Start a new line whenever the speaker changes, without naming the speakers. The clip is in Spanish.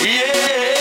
Yeah.